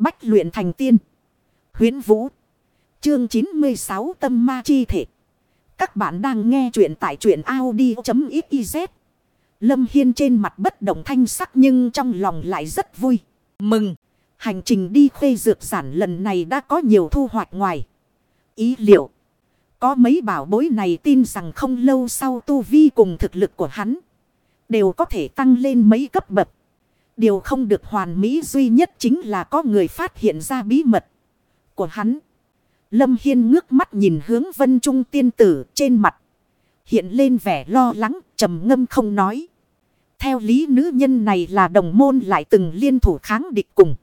Bách luyện thành tiên. Huyến Vũ. Chương 96 Tâm Ma Chi Thể. Các bạn đang nghe truyện tại truyện Audi.xyz. Lâm Hiên trên mặt bất động thanh sắc nhưng trong lòng lại rất vui. Mừng! Hành trình đi khuê dược sản lần này đã có nhiều thu hoạch ngoài. Ý liệu. Có mấy bảo bối này tin rằng không lâu sau tu vi cùng thực lực của hắn. Đều có thể tăng lên mấy cấp bậc. Điều không được hoàn mỹ duy nhất chính là có người phát hiện ra bí mật của hắn. Lâm Hiên ngước mắt nhìn hướng vân trung tiên tử trên mặt. Hiện lên vẻ lo lắng, trầm ngâm không nói. Theo lý nữ nhân này là đồng môn lại từng liên thủ kháng địch cùng.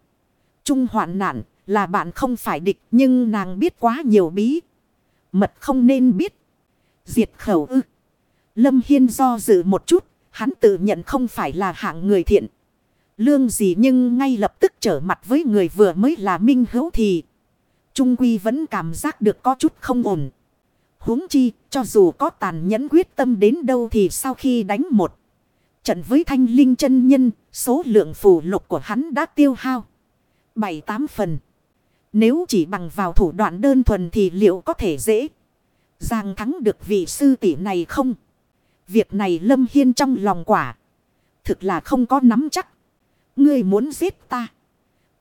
Trung hoạn nạn là bạn không phải địch nhưng nàng biết quá nhiều bí. Mật không nên biết. Diệt khẩu ư. Lâm Hiên do dự một chút, hắn tự nhận không phải là hạng người thiện. Lương gì nhưng ngay lập tức trở mặt với người vừa mới là minh hữu thì. Trung Quy vẫn cảm giác được có chút không ổn. huống chi, cho dù có tàn nhẫn quyết tâm đến đâu thì sau khi đánh một trận với thanh linh chân nhân, số lượng phù lục của hắn đã tiêu hao. bảy tám phần. Nếu chỉ bằng vào thủ đoạn đơn thuần thì liệu có thể dễ dàng thắng được vị sư tỷ này không? Việc này Lâm Hiên trong lòng quả. Thực là không có nắm chắc. Ngươi muốn giết ta.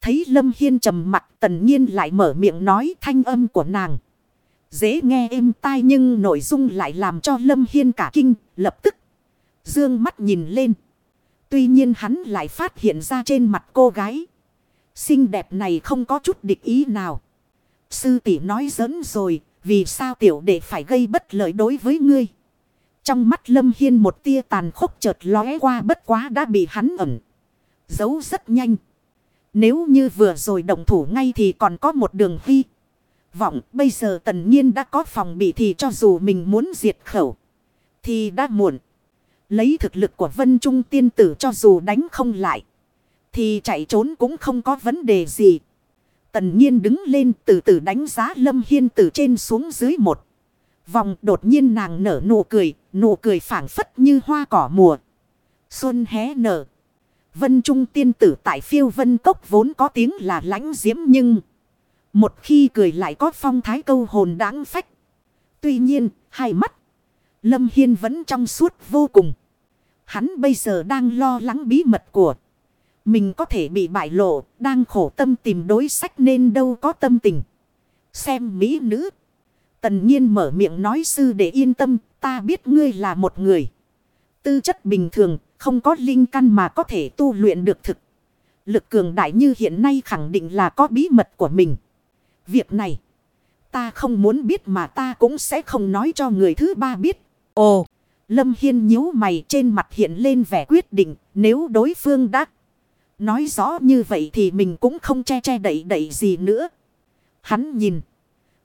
Thấy Lâm Hiên trầm mặt tần nhiên lại mở miệng nói thanh âm của nàng. Dễ nghe êm tai nhưng nội dung lại làm cho Lâm Hiên cả kinh, lập tức. Dương mắt nhìn lên. Tuy nhiên hắn lại phát hiện ra trên mặt cô gái. Xinh đẹp này không có chút địch ý nào. Sư tỷ nói giỡn rồi. Vì sao tiểu đệ phải gây bất lợi đối với ngươi? Trong mắt Lâm Hiên một tia tàn khốc chợt lóe qua, bất quá đã bị hắn ẩn. Giấu rất nhanh. Nếu như vừa rồi động thủ ngay thì còn có một đường phi Vọng bây giờ tần nhiên đã có phòng bị thì cho dù mình muốn diệt khẩu. Thì đã muộn. Lấy thực lực của vân trung tiên tử cho dù đánh không lại. Thì chạy trốn cũng không có vấn đề gì. Tần nhiên đứng lên từ từ đánh giá lâm hiên từ trên xuống dưới một. Vòng đột nhiên nàng nở nụ cười. Nụ cười phảng phất như hoa cỏ mùa. Xuân hé nở. Vân Trung tiên tử tại phiêu vân cốc vốn có tiếng là lãnh diễm nhưng. Một khi cười lại có phong thái câu hồn đáng phách. Tuy nhiên, hai mắt. Lâm Hiên vẫn trong suốt vô cùng. Hắn bây giờ đang lo lắng bí mật của. Mình có thể bị bại lộ, đang khổ tâm tìm đối sách nên đâu có tâm tình. Xem mỹ nữ. Tần nhiên mở miệng nói sư để yên tâm, ta biết ngươi là một người. Tư chất bình thường, không có linh căn mà có thể tu luyện được thực. Lực cường đại như hiện nay khẳng định là có bí mật của mình. Việc này, ta không muốn biết mà ta cũng sẽ không nói cho người thứ ba biết. Ồ, Lâm Hiên nhíu mày trên mặt hiện lên vẻ quyết định nếu đối phương đã nói rõ như vậy thì mình cũng không che che đậy đậy gì nữa. Hắn nhìn.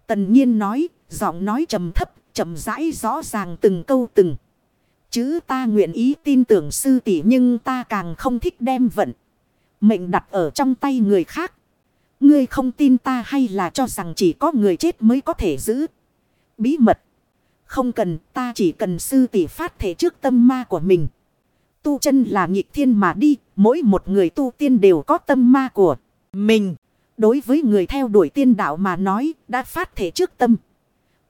Tần nhiên nói, giọng nói trầm thấp, trầm rãi rõ ràng từng câu từng. Chứ ta nguyện ý tin tưởng sư tỷ nhưng ta càng không thích đem vận. Mệnh đặt ở trong tay người khác. Ngươi không tin ta hay là cho rằng chỉ có người chết mới có thể giữ. Bí mật. Không cần, ta chỉ cần sư tỷ phát thể trước tâm ma của mình. Tu chân là nhịp thiên mà đi. Mỗi một người tu tiên đều có tâm ma của mình. Đối với người theo đuổi tiên đạo mà nói, đã phát thể trước tâm.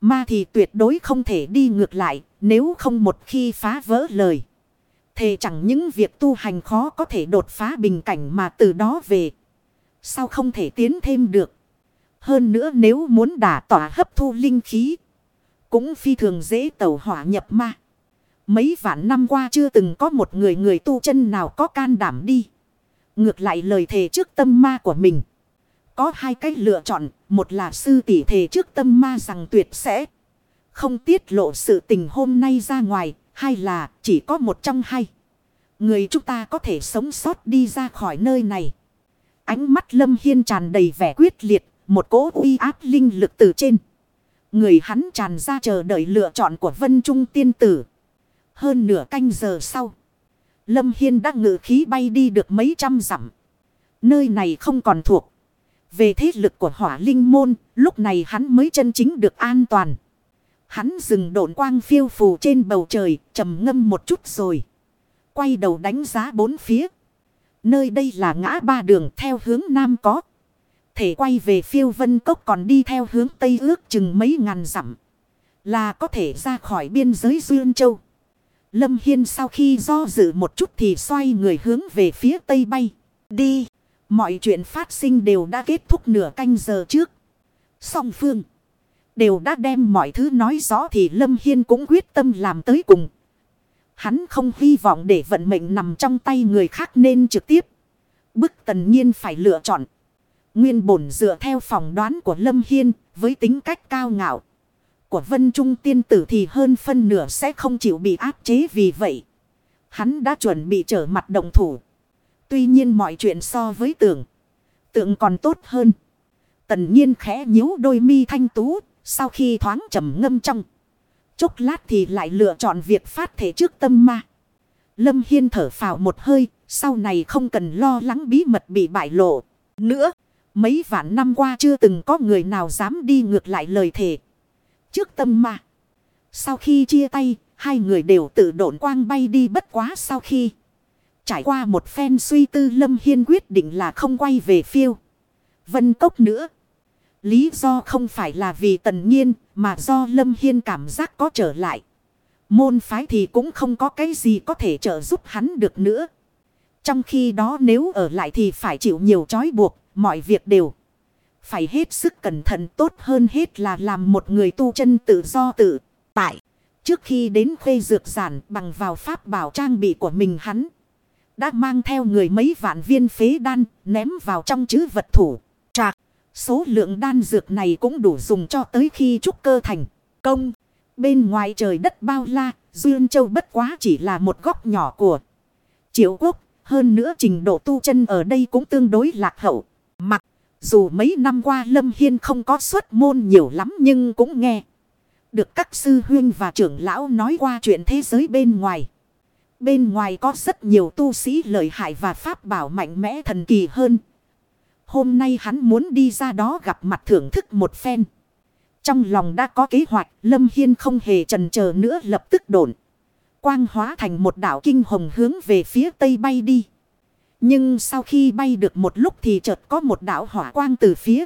Ma thì tuyệt đối không thể đi ngược lại, nếu không một khi phá vỡ lời. Thề chẳng những việc tu hành khó có thể đột phá bình cảnh mà từ đó về. Sao không thể tiến thêm được. Hơn nữa nếu muốn đả tỏa hấp thu linh khí. Cũng phi thường dễ tẩu hỏa nhập ma. Mấy vạn năm qua chưa từng có một người người tu chân nào có can đảm đi. Ngược lại lời thề trước tâm ma của mình. Có hai cách lựa chọn. Một là sư tỷ thề trước tâm ma rằng tuyệt sẽ không tiết lộ sự tình hôm nay ra ngoài. Hay là chỉ có một trong hai. Người chúng ta có thể sống sót đi ra khỏi nơi này. Ánh mắt lâm hiên tràn đầy vẻ quyết liệt. Một cỗ uy áp linh lực từ trên. Người hắn tràn ra chờ đợi lựa chọn của vân trung tiên tử. Hơn nửa canh giờ sau. Lâm Hiên đã ngự khí bay đi được mấy trăm dặm. Nơi này không còn thuộc. Về thế lực của hỏa linh môn, lúc này hắn mới chân chính được an toàn. Hắn dừng độn quang phiêu phù trên bầu trời, trầm ngâm một chút rồi. Quay đầu đánh giá bốn phía. Nơi đây là ngã ba đường theo hướng nam có. Thể quay về phiêu vân cốc còn đi theo hướng Tây ước chừng mấy ngàn dặm. Là có thể ra khỏi biên giới Duyên Châu. Lâm Hiên sau khi do dự một chút thì xoay người hướng về phía Tây bay. Đi. Mọi chuyện phát sinh đều đã kết thúc nửa canh giờ trước. Song phương. Đều đã đem mọi thứ nói rõ thì Lâm Hiên cũng quyết tâm làm tới cùng. Hắn không hy vọng để vận mệnh nằm trong tay người khác nên trực tiếp. Bức tần nhiên phải lựa chọn. Nguyên bổn dựa theo phỏng đoán của Lâm Hiên với tính cách cao ngạo. Của Vân Trung tiên tử thì hơn phân nửa sẽ không chịu bị áp chế vì vậy. Hắn đã chuẩn bị trở mặt đồng thủ. Tuy nhiên mọi chuyện so với tưởng. Tượng còn tốt hơn. Tần nhiên khẽ nhíu đôi mi thanh tú. Sau khi thoáng trầm ngâm trong. Chốc lát thì lại lựa chọn việc phát thể trước tâm ma. Lâm Hiên thở phào một hơi. Sau này không cần lo lắng bí mật bị bại lộ. Nữa. Mấy vạn năm qua chưa từng có người nào dám đi ngược lại lời thề. Trước tâm ma. Sau khi chia tay. Hai người đều tự độn quang bay đi bất quá sau khi. Trải qua một phen suy tư Lâm Hiên quyết định là không quay về phiêu. Vân Cốc nữa. Lý do không phải là vì tần nhiên mà do Lâm Hiên cảm giác có trở lại. Môn phái thì cũng không có cái gì có thể trợ giúp hắn được nữa. Trong khi đó nếu ở lại thì phải chịu nhiều trói buộc, mọi việc đều. Phải hết sức cẩn thận tốt hơn hết là làm một người tu chân tự do tự tại. Trước khi đến khuê dược giản bằng vào pháp bảo trang bị của mình hắn. Đã mang theo người mấy vạn viên phế đan ném vào trong chữ vật thủ. Trạc. Số lượng đan dược này cũng đủ dùng cho tới khi trúc cơ thành công. Bên ngoài trời đất bao la, Duyên Châu bất quá chỉ là một góc nhỏ của triệu quốc. Hơn nữa trình độ tu chân ở đây cũng tương đối lạc hậu. Mặc dù mấy năm qua Lâm Hiên không có xuất môn nhiều lắm nhưng cũng nghe. Được các sư huyên và trưởng lão nói qua chuyện thế giới bên ngoài. Bên ngoài có rất nhiều tu sĩ lợi hại và pháp bảo mạnh mẽ thần kỳ hơn. Hôm nay hắn muốn đi ra đó gặp mặt thưởng thức một phen. Trong lòng đã có kế hoạch, Lâm Hiên không hề trần chờ nữa lập tức đổn. Quang hóa thành một đảo kinh hồng hướng về phía tây bay đi. Nhưng sau khi bay được một lúc thì chợt có một đảo hỏa quang từ phía.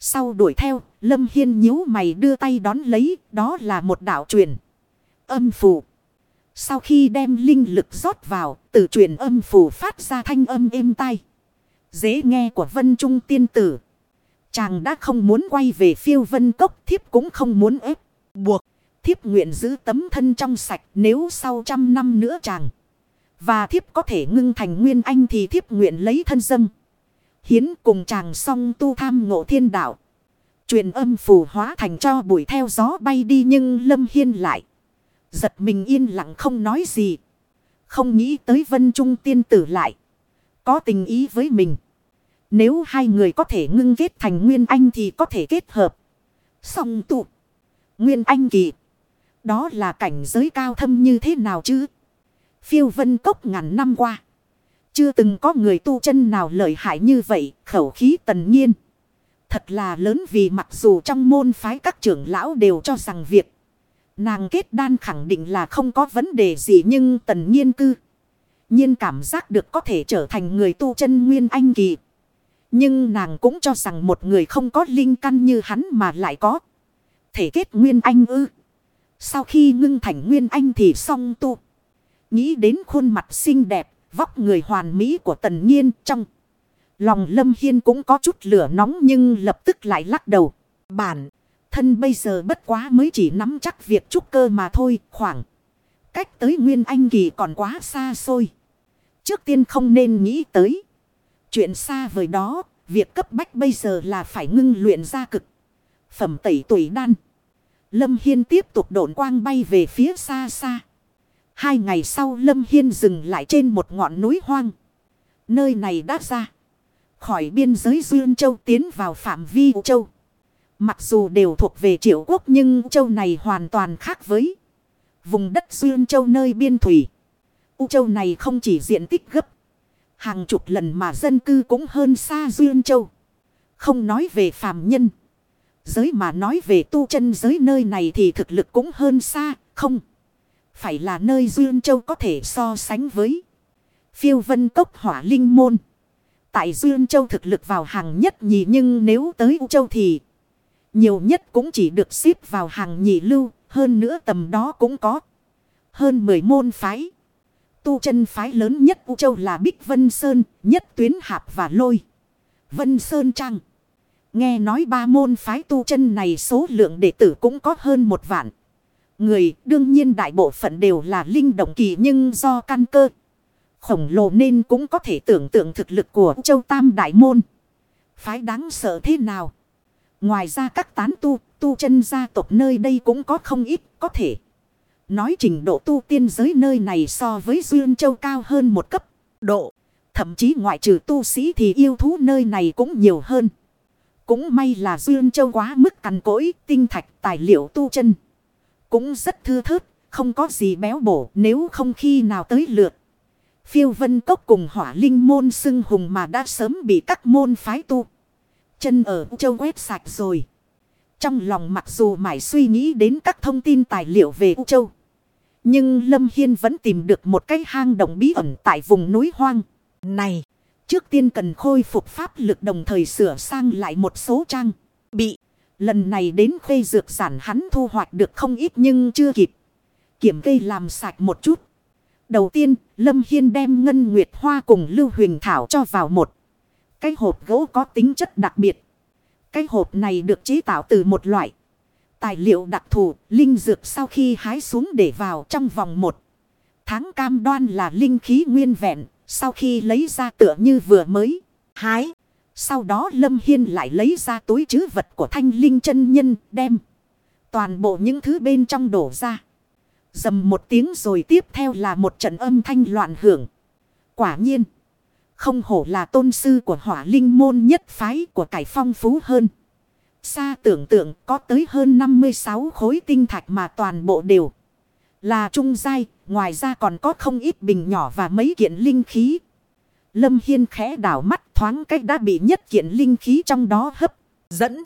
Sau đuổi theo, Lâm Hiên nhíu mày đưa tay đón lấy, đó là một đảo truyền. Âm phù. Sau khi đem linh lực rót vào, từ truyền âm phù phát ra thanh âm êm tai dễ nghe của vân trung tiên tử. Chàng đã không muốn quay về phiêu vân cốc thiếp cũng không muốn ép. Buộc thiếp nguyện giữ tấm thân trong sạch nếu sau trăm năm nữa chàng. Và thiếp có thể ngưng thành nguyên anh thì thiếp nguyện lấy thân dâng. Hiến cùng chàng song tu tham ngộ thiên đạo. Truyền âm phù hóa thành cho bụi theo gió bay đi nhưng Lâm Hiên lại. Giật mình yên lặng không nói gì. Không nghĩ tới vân trung tiên tử lại. Có tình ý với mình. Nếu hai người có thể ngưng kết thành Nguyên Anh thì có thể kết hợp. Song tụ. Nguyên Anh kỳ. Đó là cảnh giới cao thâm như thế nào chứ? Phiêu vân cốc ngàn năm qua. Chưa từng có người tu chân nào lợi hại như vậy. Khẩu khí tần nhiên. Thật là lớn vì mặc dù trong môn phái các trưởng lão đều cho rằng việc. Nàng kết đan khẳng định là không có vấn đề gì nhưng tần nhiên cư. nhiên cảm giác được có thể trở thành người tu chân nguyên anh kỳ. Nhưng nàng cũng cho rằng một người không có linh căn như hắn mà lại có. Thể kết nguyên anh ư. Sau khi ngưng thành nguyên anh thì xong tu. Nghĩ đến khuôn mặt xinh đẹp, vóc người hoàn mỹ của tần nhiên trong. Lòng lâm hiên cũng có chút lửa nóng nhưng lập tức lại lắc đầu. Bản, thân bây giờ bất quá mới chỉ nắm chắc việc trúc cơ mà thôi, khoảng. Cách tới nguyên anh kỳ còn quá xa xôi. Trước tiên không nên nghĩ tới. Chuyện xa vời đó, việc cấp bách bây giờ là phải ngưng luyện ra cực. Phẩm tẩy tuổi đan. Lâm Hiên tiếp tục độn quang bay về phía xa xa. Hai ngày sau Lâm Hiên dừng lại trên một ngọn núi hoang. Nơi này đã ra. Khỏi biên giới Duyên Châu tiến vào phạm vi Châu. Mặc dù đều thuộc về triệu quốc nhưng châu này hoàn toàn khác với vùng đất xuyên Châu nơi biên thủy. U Châu này không chỉ diện tích gấp Hàng chục lần mà dân cư cũng hơn xa Duyên Châu. Không nói về phàm nhân. Giới mà nói về tu chân giới nơi này thì thực lực cũng hơn xa, không. Phải là nơi Duyên Châu có thể so sánh với. Phiêu vân cốc hỏa linh môn. tại Duyên Châu thực lực vào hàng nhất nhì nhưng nếu tới U Châu thì nhiều nhất cũng chỉ được xếp vào hàng nhị lưu, hơn nữa tầm đó cũng có hơn 10 môn phái. Tu chân phái lớn nhất U Châu là Bích Vân Sơn, nhất tuyến hạp và lôi. Vân Sơn Trăng. Nghe nói ba môn phái tu chân này số lượng đệ tử cũng có hơn một vạn. Người đương nhiên đại bộ phận đều là linh động kỳ nhưng do căn cơ. Khổng lồ nên cũng có thể tưởng tượng thực lực của châu Tam Đại Môn. Phái đáng sợ thế nào. Ngoài ra các tán tu, tu chân gia tộc nơi đây cũng có không ít có thể. Nói trình độ tu tiên giới nơi này so với Duyên Châu cao hơn một cấp độ. Thậm chí ngoại trừ tu sĩ thì yêu thú nơi này cũng nhiều hơn. Cũng may là Duyên Châu quá mức cằn cỗi, tinh thạch, tài liệu tu chân. Cũng rất thưa thớt, không có gì béo bổ nếu không khi nào tới lượt. Phiêu vân cốc cùng hỏa linh môn xưng hùng mà đã sớm bị các môn phái tu. Chân ở châu quét sạch rồi. Trong lòng mặc dù mãi suy nghĩ đến các thông tin tài liệu về U Châu. Nhưng Lâm Hiên vẫn tìm được một cái hang động bí ẩn tại vùng núi hoang. Này, trước tiên cần khôi phục pháp lực đồng thời sửa sang lại một số trang. Bị, lần này đến khuê dược giản hắn thu hoạch được không ít nhưng chưa kịp. Kiểm cây làm sạch một chút. Đầu tiên, Lâm Hiên đem Ngân Nguyệt Hoa cùng Lưu Huỳnh Thảo cho vào một. Cái hộp gỗ có tính chất đặc biệt. Cái hộp này được chế tạo từ một loại tài liệu đặc thù, linh dược sau khi hái xuống để vào trong vòng một tháng cam đoan là linh khí nguyên vẹn, sau khi lấy ra tựa như vừa mới hái. Sau đó Lâm Hiên lại lấy ra túi chứ vật của thanh linh chân nhân đem. Toàn bộ những thứ bên trong đổ ra. Dầm một tiếng rồi tiếp theo là một trận âm thanh loạn hưởng. Quả nhiên. Không hổ là tôn sư của hỏa linh môn nhất phái của cải phong phú hơn. Xa tưởng tượng có tới hơn 56 khối tinh thạch mà toàn bộ đều là trung giai. Ngoài ra còn có không ít bình nhỏ và mấy kiện linh khí. Lâm Hiên khẽ đảo mắt thoáng cách đã bị nhất kiện linh khí trong đó hấp dẫn.